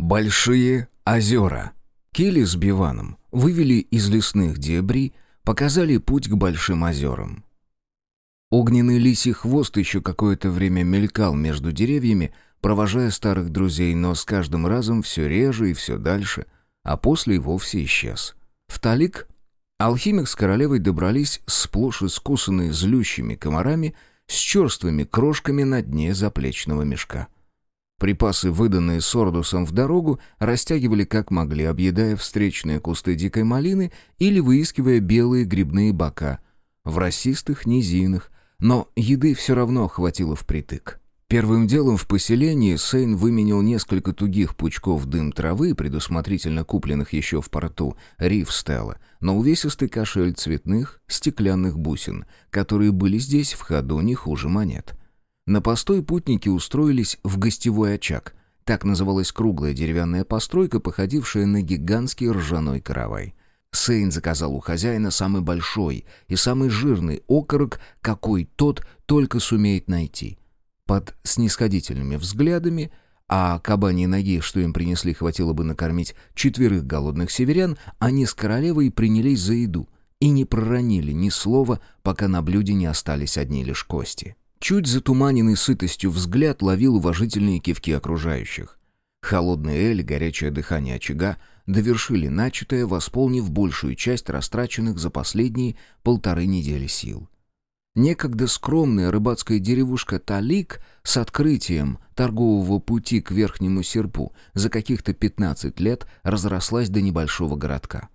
Большие озера. Кили с Биваном вывели из лесных дебрей, показали путь к Большим озерам. Огненный лисий хвост еще какое-то время мелькал между деревьями, провожая старых друзей, но с каждым разом все реже и все дальше, а после и вовсе исчез. В Талик алхимик с королевой добрались сплошь искусанные злющими комарами с черствыми крошками на дне заплечного мешка. Припасы, выданные Сордусом в дорогу, растягивали как могли, объедая встречные кусты дикой малины или выискивая белые грибные бока в росистых низинах, но еды все равно хватило впритык. Первым делом в поселении Сейн выменил несколько тугих пучков дым травы, предусмотрительно купленных еще в порту Ривстелла, на увесистый кошель цветных стеклянных бусин, которые были здесь в ходу не хуже монет. На постой путники устроились в гостевой очаг. Так называлась круглая деревянная постройка, походившая на гигантский ржаной каравай. Сейн заказал у хозяина самый большой и самый жирный окорок, какой тот только сумеет найти. Под снисходительными взглядами, а кабани ноги, что им принесли, хватило бы накормить четверых голодных северян, они с королевой принялись за еду и не проронили ни слова, пока на блюде не остались одни лишь кости. Чуть затуманенный сытостью взгляд ловил уважительные кивки окружающих. Холодный эль, горячее дыхание очага довершили начатое, восполнив большую часть растраченных за последние полторы недели сил. Некогда скромная рыбацкая деревушка Талик с открытием торгового пути к Верхнему Серпу за каких-то 15 лет разрослась до небольшого городка.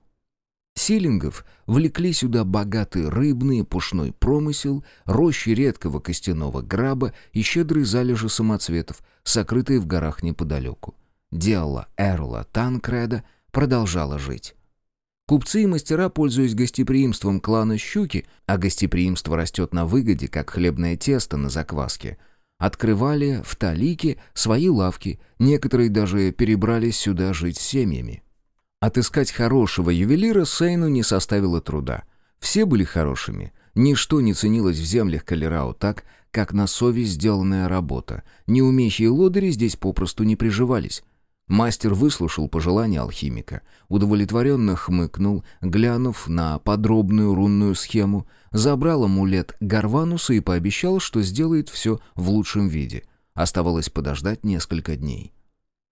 Силингов влекли сюда богатый рыбный пушной промысел, рощи редкого костяного граба и щедрые залежи самоцветов, сокрытые в горах неподалеку. Дело Эрла Танкреда продолжало жить. Купцы и мастера, пользуясь гостеприимством клана Щуки, а гостеприимство растет на выгоде, как хлебное тесто на закваске, открывали в Талике свои лавки, некоторые даже перебрались сюда жить с семьями. Отыскать хорошего ювелира Сейну не составило труда. Все были хорошими. Ничто не ценилось в землях Калерау так, как на совесть сделанная работа. Неумехие лодыри здесь попросту не приживались. Мастер выслушал пожелания алхимика, удовлетворенно хмыкнул, глянув на подробную рунную схему, забрал амулет Гарвануса и пообещал, что сделает все в лучшем виде. Оставалось подождать несколько дней.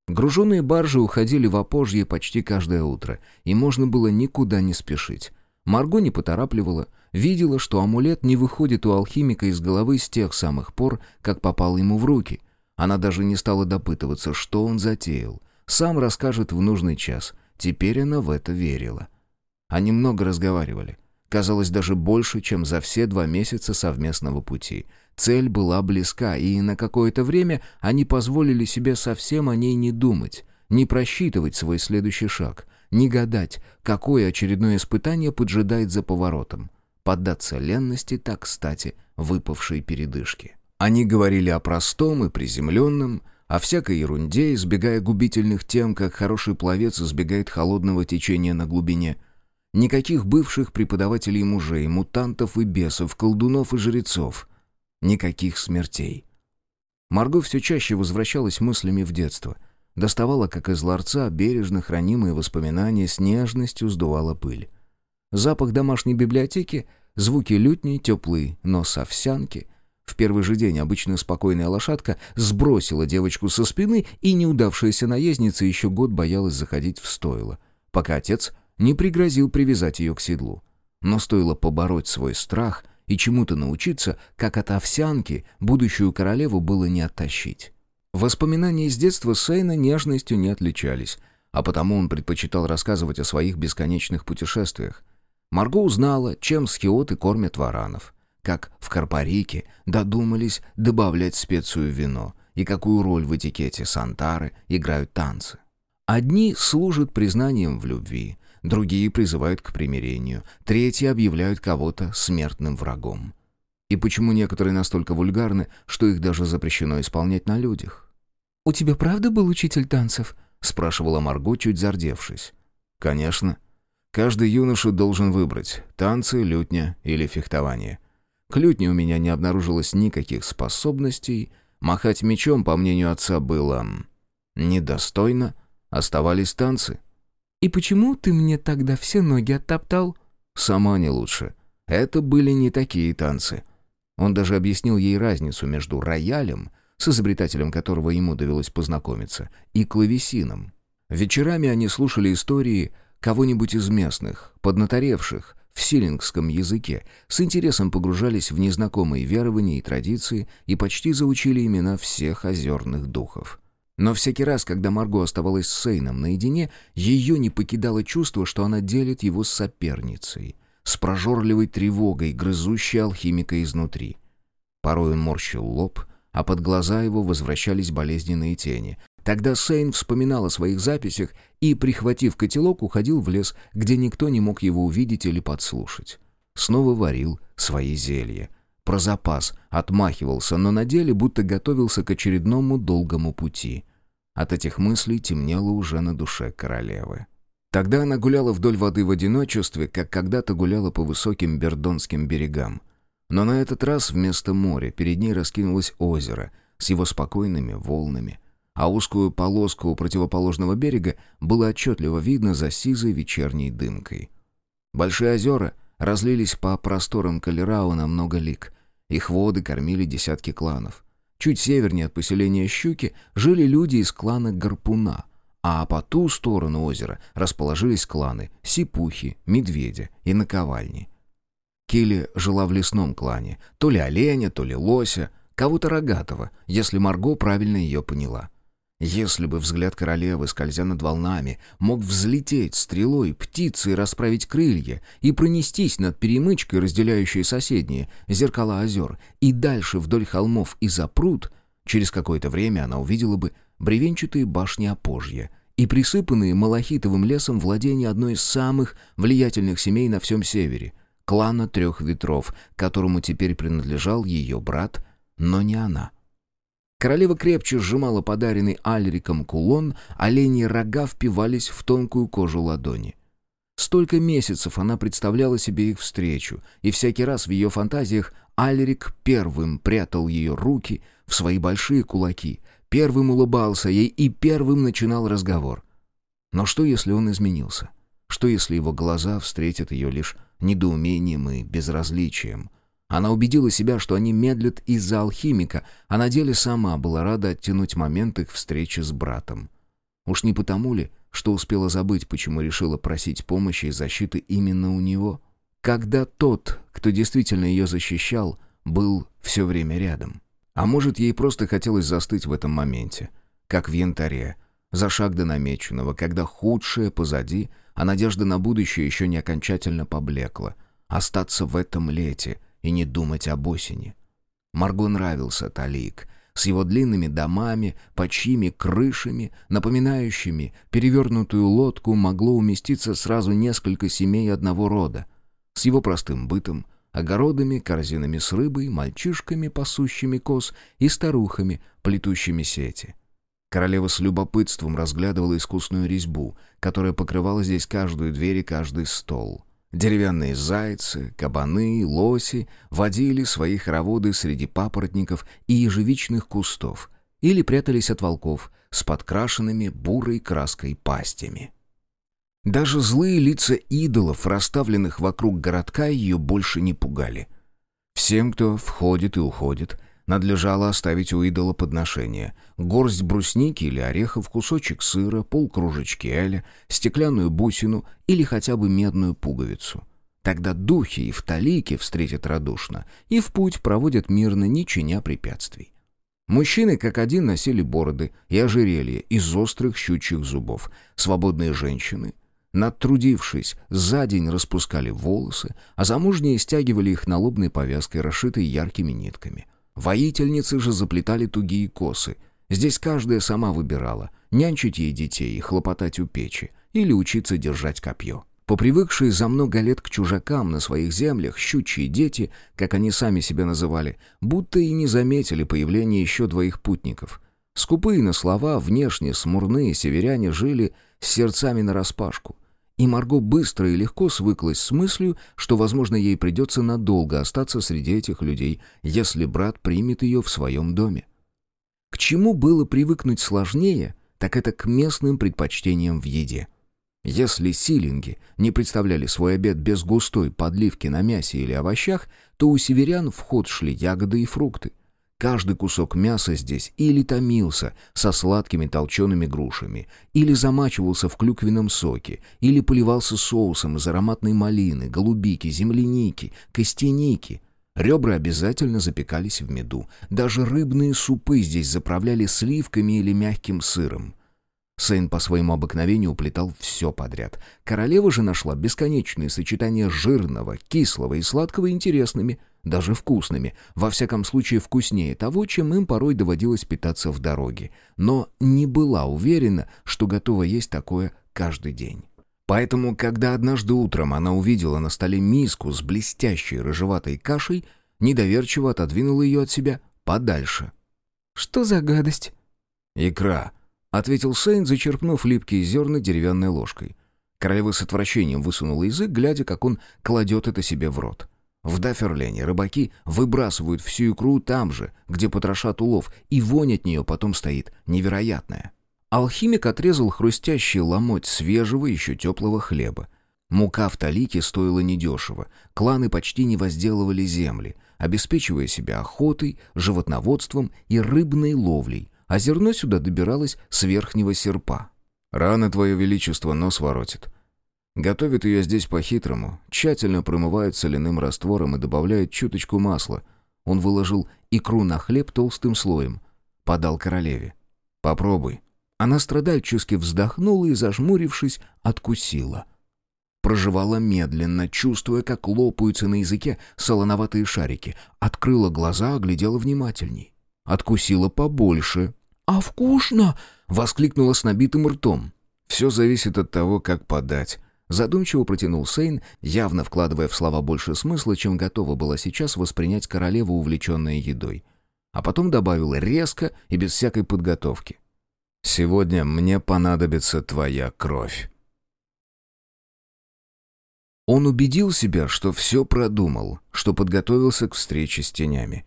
Груженные баржи уходили в опожье почти каждое утро, и можно было никуда не спешить. Марго не поторапливала, видела, что амулет не выходит у алхимика из головы с тех самых пор, как попал ему в руки. Она даже не стала допытываться, что он затеял. Сам расскажет в нужный час. Теперь она в это верила. Они много разговаривали. Казалось, даже больше, чем за все два месяца совместного пути — Цель была близка, и на какое-то время они позволили себе совсем о ней не думать, не просчитывать свой следующий шаг, не гадать, какое очередное испытание поджидает за поворотом. Поддаться ленности так кстати выпавшей передышки. Они говорили о простом и приземленном, о всякой ерунде, избегая губительных тем, как хороший пловец избегает холодного течения на глубине. Никаких бывших преподавателей мужей, мутантов и бесов, колдунов и жрецов. Никаких смертей. Марго все чаще возвращалась мыслями в детство. Доставала, как из ларца, бережно хранимые воспоминания, с нежностью сдувала пыль. Запах домашней библиотеки, звуки лютни, теплый нос овсянки. В первый же день обычно спокойная лошадка сбросила девочку со спины, и неудавшаяся наездница еще год боялась заходить в стойло, пока отец не пригрозил привязать ее к седлу. Но стоило побороть свой страх, и чему-то научиться, как от овсянки будущую королеву было не оттащить. Воспоминания из детства Сейна нежностью не отличались, а потому он предпочитал рассказывать о своих бесконечных путешествиях. Марго узнала, чем схиоты кормят варанов, как в Карпарике додумались добавлять специю в вино и какую роль в этикете Сантары играют танцы. Одни служат признанием в любви, другие призывают к примирению, третьи объявляют кого-то смертным врагом. И почему некоторые настолько вульгарны, что их даже запрещено исполнять на людях? «У тебя правда был учитель танцев?» — спрашивала Марго, чуть зардевшись. «Конечно. Каждый юноша должен выбрать — танцы, лютня или фехтование. К лютне у меня не обнаружилось никаких способностей, махать мечом, по мнению отца, было недостойно, Оставались танцы. «И почему ты мне тогда все ноги оттоптал?» «Сама не лучше. Это были не такие танцы». Он даже объяснил ей разницу между роялем, с изобретателем которого ему довелось познакомиться, и клавесином. Вечерами они слушали истории кого-нибудь из местных, поднаторевших, в силингском языке, с интересом погружались в незнакомые верования и традиции и почти заучили имена всех озерных духов. Но всякий раз, когда Марго оставалась с Сейном наедине, ее не покидало чувство, что она делит его с соперницей, с прожорливой тревогой, грызущей алхимика изнутри. Порой он морщил лоб, а под глаза его возвращались болезненные тени. Тогда Сейн вспоминал о своих записях и, прихватив котелок, уходил в лес, где никто не мог его увидеть или подслушать. Снова варил свои зелья. Про запас отмахивался, но на деле будто готовился к очередному долгому пути. От этих мыслей темнело уже на душе королевы. Тогда она гуляла вдоль воды в одиночестве, как когда-то гуляла по высоким бердонским берегам. Но на этот раз вместо моря перед ней раскинулось озеро с его спокойными волнами, а узкую полоску у противоположного берега было отчетливо видно за сизой вечерней дымкой. Большие озера разлились по просторам Калерау много лик. Их воды кормили десятки кланов. Чуть севернее от поселения Щуки жили люди из клана Гарпуна, а по ту сторону озера расположились кланы Сипухи, Медведя и Наковальни. Килли жила в лесном клане, то ли оленя, то ли лося, кого-то рогатого, если Марго правильно ее поняла. Если бы взгляд королевы, скользя над волнами, мог взлететь стрелой птицы и расправить крылья, и пронестись над перемычкой, разделяющей соседние зеркала озер, и дальше вдоль холмов и за пруд, через какое-то время она увидела бы бревенчатые башни опожья и присыпанные малахитовым лесом владения одной из самых влиятельных семей на всем севере — клана трех ветров, которому теперь принадлежал ее брат, но не она — Королева крепче сжимала подаренный Альриком кулон, оленьи рога впивались в тонкую кожу ладони. Столько месяцев она представляла себе их встречу, и всякий раз в ее фантазиях Альрик первым прятал ее руки в свои большие кулаки, первым улыбался ей и первым начинал разговор. Но что, если он изменился? Что, если его глаза встретят ее лишь недоумением и безразличием? Она убедила себя, что они медлят из-за алхимика, а на деле сама была рада оттянуть момент их встречи с братом. Уж не потому ли, что успела забыть, почему решила просить помощи и защиты именно у него? Когда тот, кто действительно ее защищал, был все время рядом. А может, ей просто хотелось застыть в этом моменте, как в янтаре, за шаг до намеченного, когда худшее позади, а надежда на будущее еще не окончательно поблекла. Остаться в этом лете — и не думать об осени. Марго нравился Талик с его длинными домами, под чьими крышами, напоминающими перевернутую лодку, могло уместиться сразу несколько семей одного рода, с его простым бытом, огородами, корзинами с рыбой, мальчишками, пасущими коз и старухами, плетущими сети. Королева с любопытством разглядывала искусную резьбу, которая покрывала здесь каждую дверь и каждый стол — Деревянные зайцы, кабаны, лоси водили свои хороводы среди папоротников и ежевичных кустов или прятались от волков с подкрашенными бурой краской пастями. Даже злые лица идолов, расставленных вокруг городка, ее больше не пугали. Всем, кто входит и уходит, надлежало оставить у идола подношение. Горсть брусники или орехов, кусочек сыра, полкружечки эля, стеклянную бусину или хотя бы медную пуговицу. Тогда духи и в талике встретят радушно и в путь проводят мирно, не чиня препятствий. Мужчины как один носили бороды и ожерелья из острых щучьих зубов. Свободные женщины, натрудившись, за день распускали волосы, а замужние стягивали их налобной повязкой, расшитой яркими нитками. Воительницы же заплетали тугие косы. Здесь каждая сама выбирала, нянчить ей детей хлопотать у печи, или учиться держать копье. Попривыкшие за много лет к чужакам на своих землях, щучьи дети, как они сами себя называли, будто и не заметили появления еще двоих путников. Скупые на слова, внешне смурные северяне жили с сердцами нараспашку. И Марго быстро и легко свыклась с мыслью, что, возможно, ей придется надолго остаться среди этих людей, если брат примет ее в своем доме. К чему было привыкнуть сложнее, так это к местным предпочтениям в еде. Если силинги не представляли свой обед без густой подливки на мясе или овощах, то у северян в ход шли ягоды и фрукты. Каждый кусок мяса здесь или томился со сладкими толчеными грушами, или замачивался в клюквенном соке, или поливался соусом из ароматной малины, голубики, земляники, костяники. Ребра обязательно запекались в меду. Даже рыбные супы здесь заправляли сливками или мягким сыром. Сейн по своему обыкновению уплетал все подряд. Королева же нашла бесконечные сочетания жирного, кислого и сладкого интересными – даже вкусными, во всяком случае вкуснее того, чем им порой доводилось питаться в дороге, но не была уверена, что готова есть такое каждый день. Поэтому, когда однажды утром она увидела на столе миску с блестящей рыжеватой кашей, недоверчиво отодвинула ее от себя подальше. «Что за гадость?» «Икра», — ответил Сейн, зачерпнув липкие зерна деревянной ложкой. Королева с отвращением высунула язык, глядя, как он кладет это себе в рот. В Даферлене рыбаки выбрасывают всю икру там же, где потрошат улов, и вонь от нее потом стоит невероятная. Алхимик отрезал хрустящий ломоть свежего, еще теплого хлеба. Мука в талике стоила недешево. Кланы почти не возделывали земли, обеспечивая себя охотой, животноводством и рыбной ловлей, а зерно сюда добиралось с верхнего серпа. «Рано, Твое Величество, нос воротит», Готовят ее здесь по-хитрому, тщательно промывают соляным раствором и добавляют чуточку масла. Он выложил икру на хлеб толстым слоем. Подал королеве. «Попробуй». Она страдальчески вздохнула и, зажмурившись, откусила. Прожевала медленно, чувствуя, как лопаются на языке солоноватые шарики. Открыла глаза, оглядела внимательней. Откусила побольше. «А вкусно!» — воскликнула с набитым ртом. «Все зависит от того, как подать», Задумчиво протянул Сейн, явно вкладывая в слова больше смысла, чем готова была сейчас воспринять королеву, увлеченная едой. А потом добавил резко и без всякой подготовки. «Сегодня мне понадобится твоя кровь». Он убедил себя, что все продумал, что подготовился к встрече с тенями.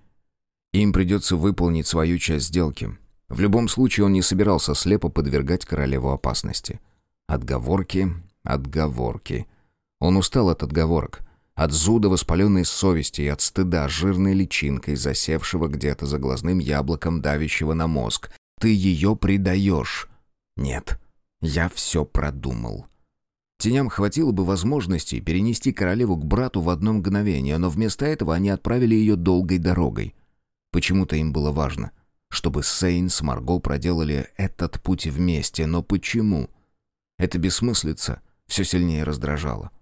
Им придется выполнить свою часть сделки. В любом случае он не собирался слепо подвергать королеву опасности. Отговорки, Отговорки. Он устал от отговорок. От зуда воспаленной совести и от стыда жирной личинкой, засевшего где-то за глазным яблоком, давящего на мозг. Ты ее предаешь. Нет, я все продумал. Теням хватило бы возможности перенести королеву к брату в одно мгновение, но вместо этого они отправили ее долгой дорогой. Почему-то им было важно, чтобы Сейн с Марго проделали этот путь вместе, но почему? Это бессмыслица все сильнее раздражало.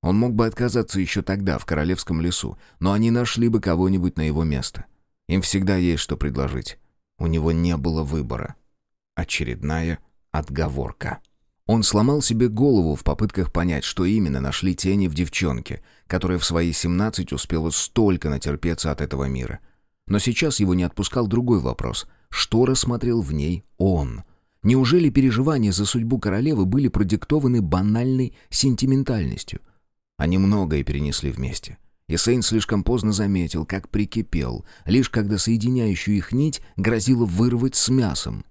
Он мог бы отказаться еще тогда, в Королевском лесу, но они нашли бы кого-нибудь на его место. Им всегда есть что предложить. У него не было выбора. Очередная отговорка. Он сломал себе голову в попытках понять, что именно нашли тени в девчонке, которая в свои 17 успела столько натерпеться от этого мира. Но сейчас его не отпускал другой вопрос. Что рассмотрел в ней он? Неужели переживания за судьбу королевы были продиктованы банальной сентиментальностью? Они многое перенесли вместе. И Сейн слишком поздно заметил, как прикипел, лишь когда соединяющую их нить грозило вырвать с мясом.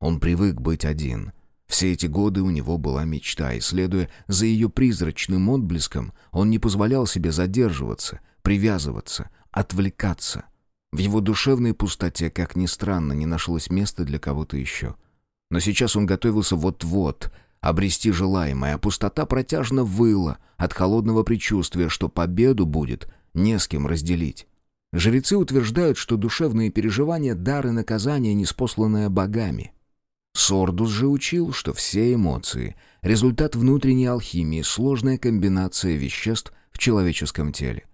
Он привык быть один. Все эти годы у него была мечта, и, следуя за ее призрачным отблеском, он не позволял себе задерживаться, привязываться, отвлекаться. В его душевной пустоте, как ни странно, не нашлось места для кого-то еще — но сейчас он готовился вот-вот обрести желаемое, а пустота протяжно выла от холодного предчувствия, что победу будет не с кем разделить. Жрецы утверждают, что душевные переживания — дары наказания, неспосланное богами. Сордус же учил, что все эмоции — результат внутренней алхимии, сложная комбинация веществ в человеческом теле.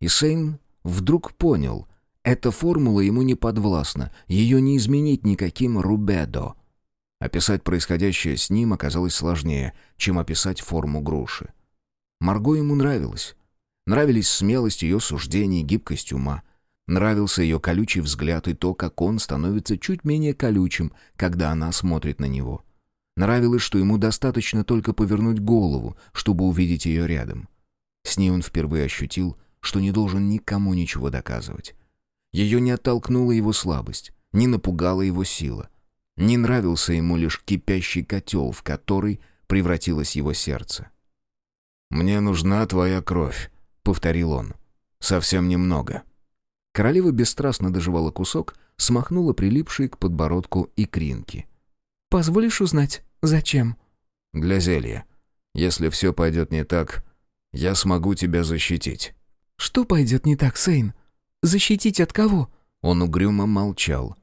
И Сейн вдруг понял — эта формула ему не подвластна, ее не изменить никаким рубедо — Описать происходящее с ним оказалось сложнее, чем описать форму груши. Марго ему нравилась. Нравились смелость ее суждений, гибкость ума. Нравился ее колючий взгляд и то, как он становится чуть менее колючим, когда она смотрит на него. Нравилось, что ему достаточно только повернуть голову, чтобы увидеть ее рядом. С ней он впервые ощутил, что не должен никому ничего доказывать. Ее не оттолкнула его слабость, не напугала его сила. Не нравился ему лишь кипящий котел, в который превратилось его сердце. «Мне нужна твоя кровь», — повторил он. «Совсем немного». Королева бесстрастно доживала кусок, смахнула прилипшие к подбородку икринки. «Позволишь узнать, зачем?» «Для зелья. Если все пойдет не так, я смогу тебя защитить». «Что пойдет не так, Сейн? Защитить от кого?» Он угрюмо молчал.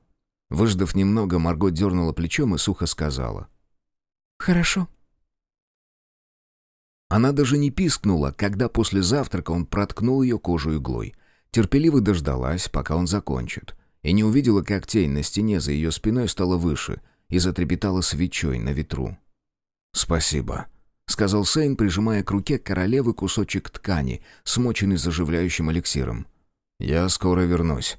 Выждав немного, Марго дернула плечом и сухо сказала. «Хорошо». Она даже не пискнула, когда после завтрака он проткнул ее кожу иглой. Терпеливо дождалась, пока он закончит. И не увидела, как тень на стене за ее спиной стала выше и затрепетала свечой на ветру. «Спасибо», — сказал Сейн, прижимая к руке королевы кусочек ткани, смоченный заживляющим эликсиром. «Я скоро вернусь».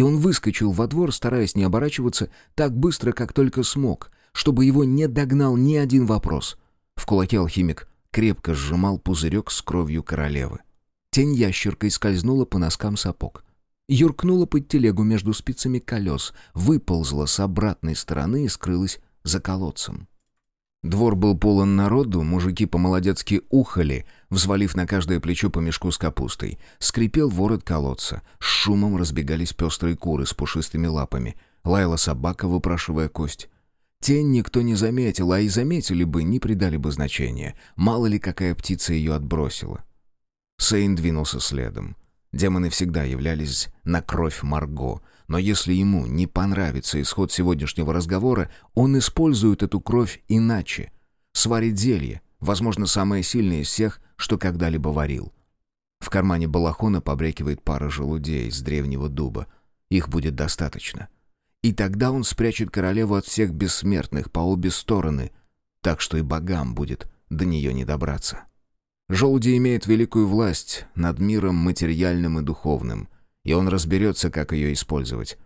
И он выскочил во двор, стараясь не оборачиваться так быстро, как только смог, чтобы его не догнал ни один вопрос. В кулаке алхимик крепко сжимал пузырек с кровью королевы. Тень ящеркой скользнула по носкам сапог. Юркнула под телегу между спицами колес, выползла с обратной стороны и скрылась за колодцем. Двор был полон народу, мужики по-молодецки ухали, взвалив на каждое плечо по мешку с капустой. Скрипел ворот колодца, с шумом разбегались пестрые куры с пушистыми лапами. Лаяла собака, выпрашивая кость. Тень никто не заметил, а и заметили бы, не придали бы значения. Мало ли, какая птица ее отбросила. Сейн двинулся следом. Демоны всегда являлись на кровь Марго, но если ему не понравится исход сегодняшнего разговора, он использует эту кровь иначе. Сварит зелье, возможно, самое сильное из всех, что когда-либо варил. В кармане балахона побрякивает пара желудей с древнего дуба. Их будет достаточно. — и тогда он спрячет королеву от всех бессмертных по обе стороны, так что и богам будет до нее не добраться. Желуди имеет великую власть над миром материальным и духовным, и он разберется, как ее использовать.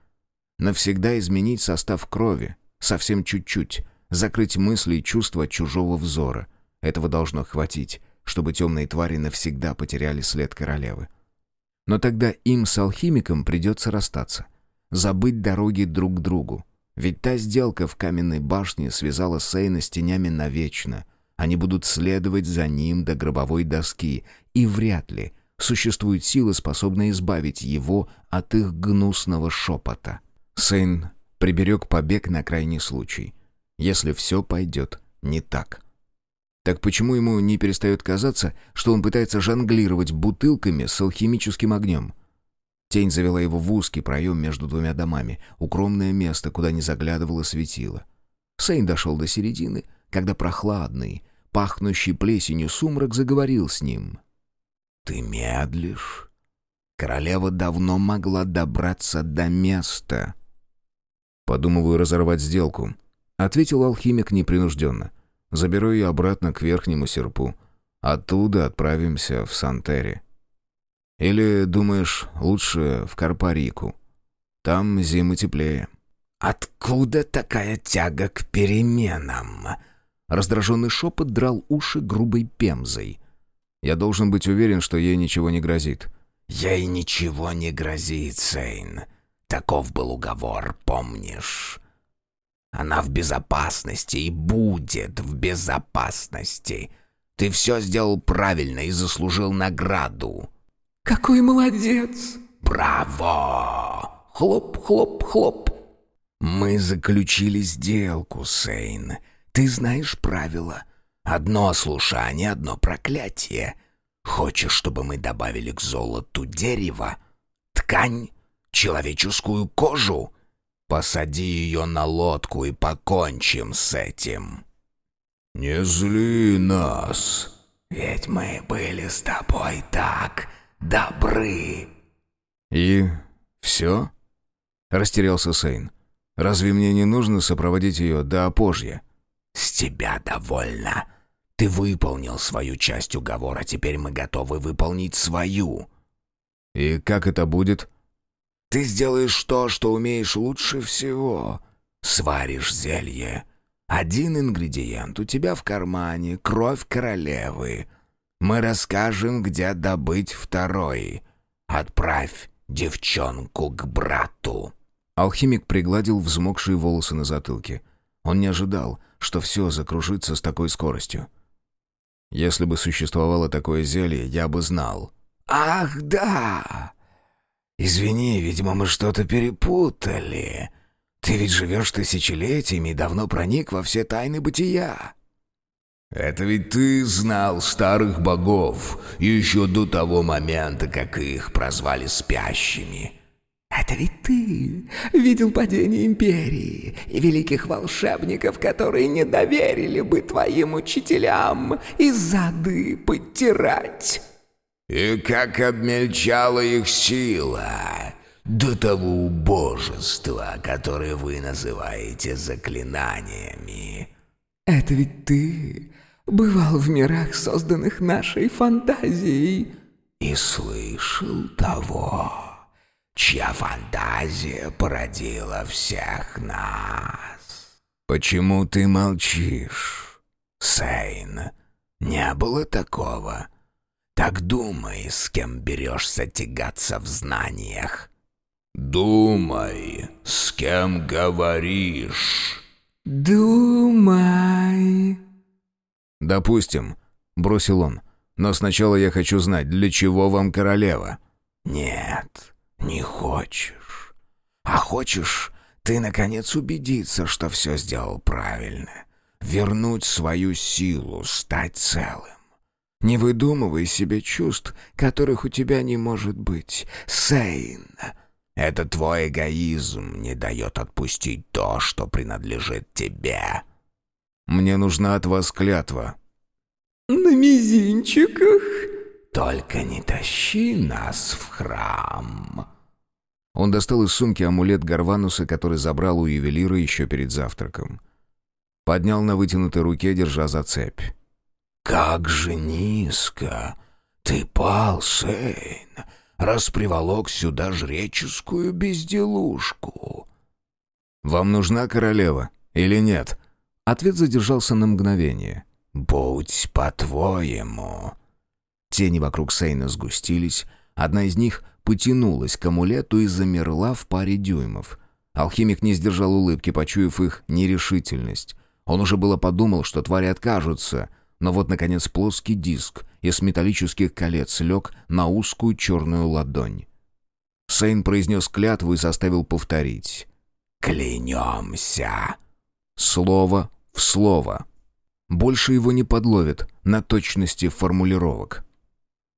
Навсегда изменить состав крови, совсем чуть-чуть, закрыть мысли и чувства от чужого взора. Этого должно хватить, чтобы темные твари навсегда потеряли след королевы. Но тогда им с алхимиком придется расстаться забыть дороги друг к другу. Ведь та сделка в каменной башне связала Сейна с тенями навечно. Они будут следовать за ним до гробовой доски, и вряд ли существует сила, способная избавить его от их гнусного шепота. Сейн приберег побег на крайний случай, если все пойдет не так. Так почему ему не перестает казаться, что он пытается жонглировать бутылками с алхимическим огнем? Тень завела его в узкий проем между двумя домами, укромное место, куда не заглядывало светило. Сейн дошел до середины, когда прохладный, пахнущий плесенью сумрак заговорил с ним. «Ты медлишь? Королева давно могла добраться до места». «Подумываю разорвать сделку», — ответил алхимик непринужденно. «Заберу ее обратно к верхнему серпу. Оттуда отправимся в Сантере». Или, думаешь, лучше в Карпарику? Там зимы теплее». «Откуда такая тяга к переменам?» Раздраженный шепот драл уши грубой пемзой. «Я должен быть уверен, что ей ничего не грозит». «Ей ничего не грозит, Сейн. Таков был уговор, помнишь?» Она в безопасности и будет в безопасности. Ты все сделал правильно и заслужил награду. «Какой молодец!» «Браво!» Хлоп-хлоп-хлоп. «Мы заключили сделку, Сейн. Ты знаешь правила. Одно ослушание, одно проклятие. Хочешь, чтобы мы добавили к золоту дерево? Ткань? Человеческую кожу? Посади ее на лодку и покончим с этим». «Не зли нас!» «Ведь мы были с тобой так добры». «И все?» — растерялся Сейн. «Разве мне не нужно сопроводить ее до опожья?» «С тебя довольно. Ты выполнил свою часть уговора, теперь мы готовы выполнить свою». «И как это будет?» «Ты сделаешь то, что умеешь лучше всего. Сваришь зелье. Один ингредиент у тебя в кармане — кровь королевы. Мы расскажем, где добыть второй. Отправь девчонку к брату». Алхимик пригладил взмокшие волосы на затылке. Он не ожидал, что все закружится с такой скоростью. Если бы существовало такое зелье, я бы знал. «Ах, да! Извини, видимо, мы что-то перепутали. Ты ведь живешь тысячелетиями и давно проник во все тайны бытия». «Это ведь ты знал старых богов еще до того момента, как их прозвали спящими». «Это ведь ты видел падение Империи и великих волшебников, которые не доверили бы твоим учителям и зады подтирать». «И как обмельчала их сила до того убожества, которое вы называете заклинаниями». «Это ведь ты бывал в мирах, созданных нашей фантазией». «И слышал того» чья фантазия породила всех нас. Почему ты молчишь, Сейн? Не было такого. Так думай, с кем берешься тягаться в знаниях. Думай, с кем говоришь. Думай. Допустим, бросил он. Но сначала я хочу знать, для чего вам королева? Нет, не хочешь. А хочешь, ты, наконец, убедиться, что все сделал правильно. Вернуть свою силу, стать целым. Не выдумывай себе чувств, которых у тебя не может быть. Сейн, это твой эгоизм не дает отпустить то, что принадлежит тебе. Мне нужна от вас клятва. На мизинчиках? Только не тащи нас в храм. Он достал из сумки амулет Гарвануса, который забрал у ювелира еще перед завтраком. Поднял на вытянутой руке, держа за цепь. «Как же низко! Ты пал, Сейн, раз приволок сюда жреческую безделушку!» «Вам нужна королева или нет?» Ответ задержался на мгновение. «Будь по-твоему!» Тени вокруг Сейна сгустились. Одна из них потянулась к амулету и замерла в паре дюймов. Алхимик не сдержал улыбки, почуяв их нерешительность. Он уже было подумал, что твари откажутся, но вот, наконец, плоский диск из металлических колец лег на узкую черную ладонь. Сейн произнес клятву и заставил повторить. «Клянемся!» Слово в слово. Больше его не подловят на точности формулировок.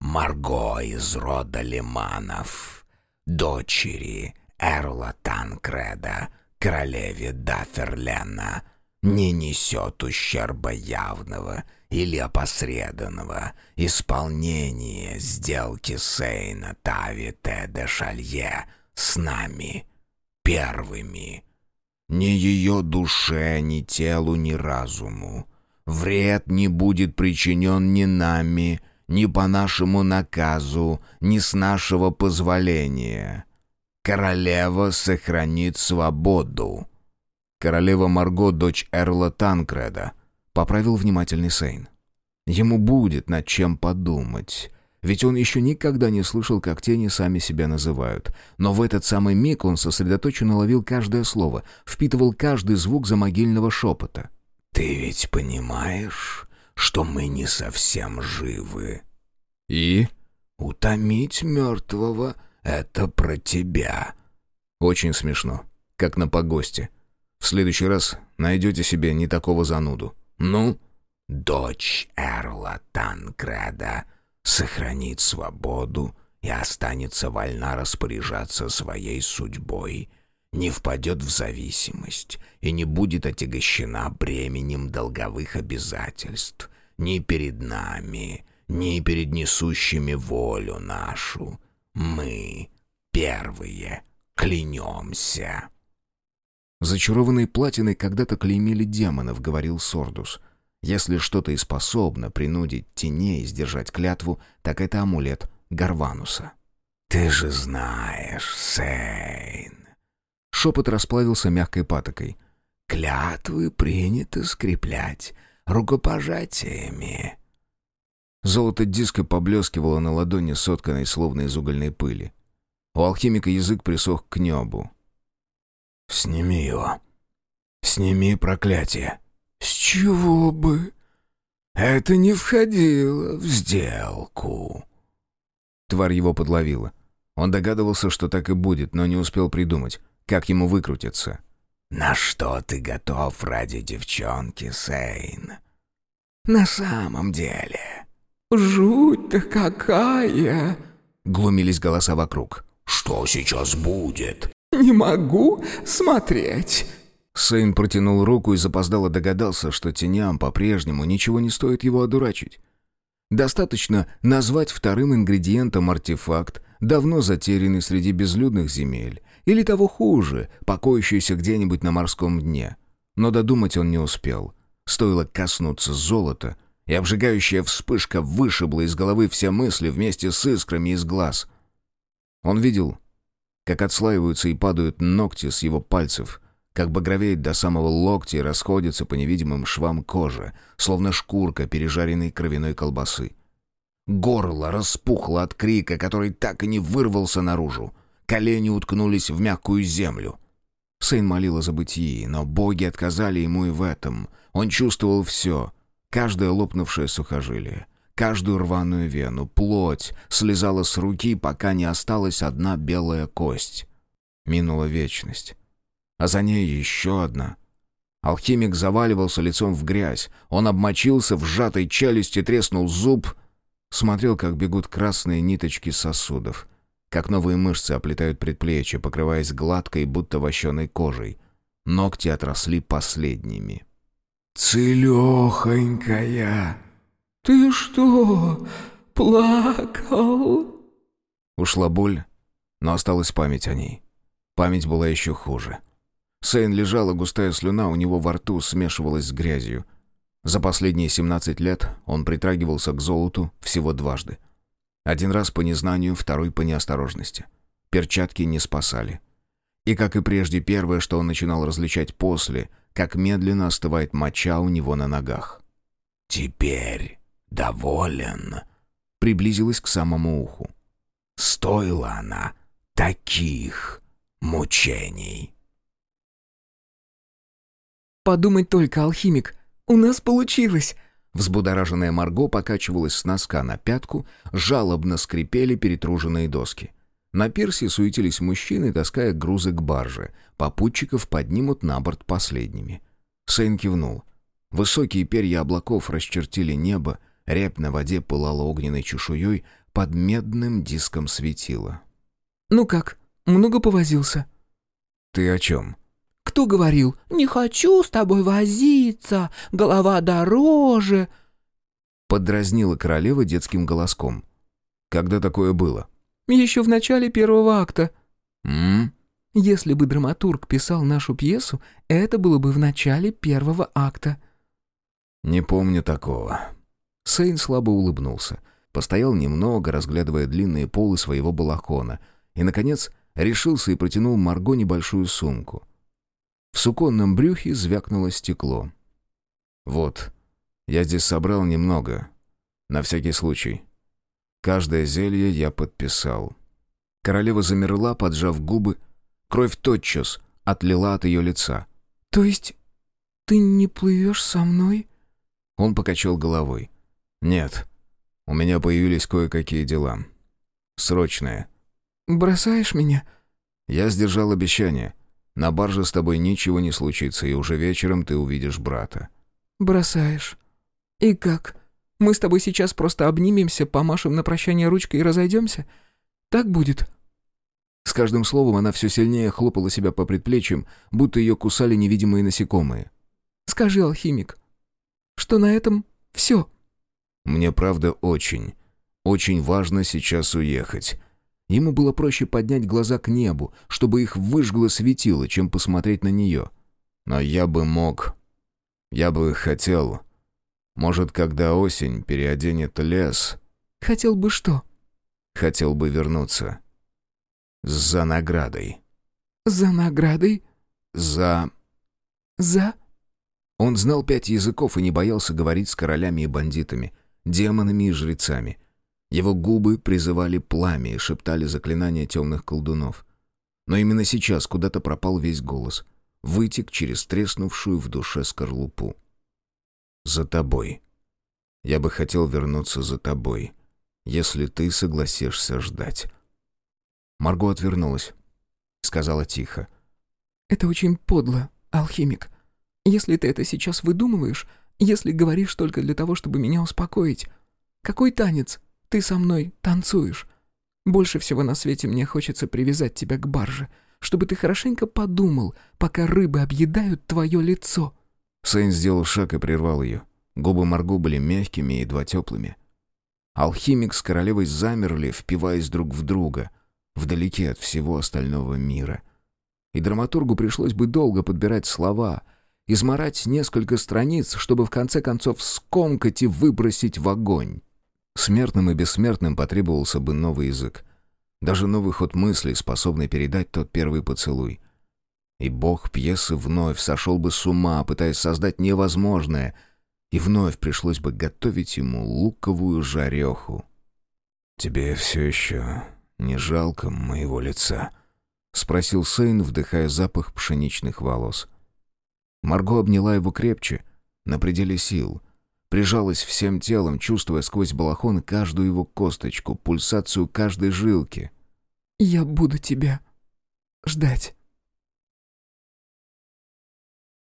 Марго из рода Лиманов, дочери Эрла Танкреда, королеве Даферлена, не несет ущерба явного или опосредованного исполнения сделки Сейна Тави Теде Шалье с нами, первыми. Ни ее душе, ни телу, ни разуму. Вред не будет причинен ни нами, ни по нашему наказу, ни с нашего позволения. Королева сохранит свободу». «Королева Марго, дочь Эрла Танкреда», — поправил внимательный Сейн. «Ему будет над чем подумать». Ведь он еще никогда не слышал, как тени сами себя называют. Но в этот самый миг он сосредоточенно ловил каждое слово, впитывал каждый звук замогильного шепота. «Ты ведь понимаешь, что мы не совсем живы. И? Утомить мертвого — это про тебя. Очень смешно, как на погосте. В следующий раз найдете себе не такого зануду. Ну? Дочь Эрла Танкреда сохранит свободу и останется вольна распоряжаться своей судьбой — не впадет в зависимость и не будет отягощена бременем долговых обязательств ни перед нами, ни перед несущими волю нашу. Мы первые клянемся». «Зачарованной платиной когда-то клеймили демонов», — говорил Сордус. «Если что-то и способно принудить теней сдержать клятву, так это амулет Гарвануса». «Ты же знаешь, Сейн, Шепот расплавился мягкой патокой. «Клятвы принято скреплять рукопожатиями». Золото диска поблескивало на ладони, сотканной словно из угольной пыли. У алхимика язык присох к небу. Сними его. Сними проклятие. С чего бы? Это не входило в сделку. Тварь его подловила. Он догадывался, что так и будет, но не успел придумать, как ему выкрутиться. «На что ты готов ради девчонки, Сейн?» «На самом деле...» «Жуть-то какая!» — глумились голоса вокруг. «Что сейчас будет?» «Не могу смотреть!» Сейн протянул руку и запоздало догадался, что теням по-прежнему ничего не стоит его одурачить. Достаточно назвать вторым ингредиентом артефакт, давно затерянный среди безлюдных земель, или того хуже, покоящийся где-нибудь на морском дне. Но додумать он не успел. Стоило коснуться золота, и обжигающая вспышка вышибла из головы все мысли вместе с искрами из глаз. Он видел, как отслаиваются и падают ногти с его пальцев, как багровеет до самого локтя и расходится по невидимым швам кожи, словно шкурка пережаренной кровяной колбасы. Горло распухло от крика, который так и не вырвался наружу. Колени уткнулись в мягкую землю. Сын молил о забытии, но боги отказали ему и в этом. Он чувствовал все, каждое лопнувшее сухожилие, каждую рваную вену, плоть слезала с руки, пока не осталась одна белая кость. Минула вечность. А за ней еще одна. Алхимик заваливался лицом в грязь. Он обмочился, в сжатой челюсти треснул зуб. Смотрел, как бегут красные ниточки сосудов. Как новые мышцы оплетают предплечье, покрываясь гладкой, будто вощеной кожей. Ногти отросли последними. «Целехонькая!» «Ты что, плакал?» Ушла боль, но осталась память о ней. Память была еще хуже. Сейн лежала, густая слюна у него во рту смешивалась с грязью. За последние 17 лет он притрагивался к золоту всего дважды. Один раз по незнанию, второй по неосторожности. Перчатки не спасали. И, как и прежде, первое, что он начинал различать после, как медленно остывает моча у него на ногах. «Теперь доволен?» Приблизилась к самому уху. «Стоила она таких мучений?» «Подумать только, алхимик, у нас получилось!» Взбудораженная Марго покачивалась с носка на пятку, жалобно скрипели перетруженные доски. На пирсе суетились мужчины, таская грузы к барже. Попутчиков поднимут на борт последними. Сейн кивнул. Высокие перья облаков расчертили небо, рябь на воде пылала огненной чешуей, под медным диском светила. «Ну как, много повозился?» «Ты о чем?» Кто говорил «Не хочу с тобой возиться, голова дороже»?» Подразнила королева детским голоском. «Когда такое было?» «Еще в начале первого акта». «М?», Если бы драматург писал нашу пьесу, это было бы в начале первого акта». «Не помню такого». Сейн слабо улыбнулся, постоял немного, разглядывая длинные полы своего балахона, и, наконец, решился и протянул Марго небольшую сумку — в суконном брюхе звякнуло стекло. «Вот, я здесь собрал немного. На всякий случай. Каждое зелье я подписал». Королева замерла, поджав губы. Кровь тотчас отлила от ее лица. «То есть ты не плывешь со мной?» Он покачал головой. «Нет, у меня появились кое-какие дела. Срочные». «Бросаешь меня?» Я сдержал обещание. На барже с тобой ничего не случится, и уже вечером ты увидишь брата». «Бросаешь. И как? Мы с тобой сейчас просто обнимемся, помашем на прощание ручкой и разойдемся? Так будет?» С каждым словом она все сильнее хлопала себя по предплечьям, будто ее кусали невидимые насекомые. «Скажи, алхимик, что на этом все?» «Мне правда очень, очень важно сейчас уехать. Ему было проще поднять глаза к небу, чтобы их выжгло светило, чем посмотреть на нее. Но я бы мог... Я бы хотел... Может, когда осень переоденет лес... Хотел бы что? Хотел бы вернуться. За наградой. За наградой? За... За? Он знал пять языков и не боялся говорить с королями и бандитами, демонами и жрецами — его губы призывали пламя и шептали заклинания темных колдунов. Но именно сейчас куда-то пропал весь голос. Вытек через треснувшую в душе скорлупу. «За тобой. Я бы хотел вернуться за тобой, если ты согласишься ждать». Марго отвернулась. Сказала тихо. «Это очень подло, алхимик. Если ты это сейчас выдумываешь, если говоришь только для того, чтобы меня успокоить. Какой танец ты со мной танцуешь? Больше всего на свете мне хочется привязать тебя к барже, чтобы ты хорошенько подумал, пока рыбы объедают твое лицо». Сейн сделал шаг и прервал ее. Губы Марго были мягкими и едва теплыми. Алхимик с королевой замерли, впиваясь друг в друга, вдалеке от всего остального мира. И драматургу пришлось бы долго подбирать слова, изморать несколько страниц, чтобы в конце концов скомкать и выбросить в огонь. Смертным и бессмертным потребовался бы новый язык. Даже новый ход мыслей, способный передать тот первый поцелуй. И бог пьесы вновь сошел бы с ума, пытаясь создать невозможное, и вновь пришлось бы готовить ему луковую жареху. «Тебе все еще не жалко моего лица?» — спросил Сейн, вдыхая запах пшеничных волос. Марго обняла его крепче, на пределе сил, прижалась всем телом, чувствуя сквозь балахон каждую его косточку, пульсацию каждой жилки. «Я буду тебя ждать».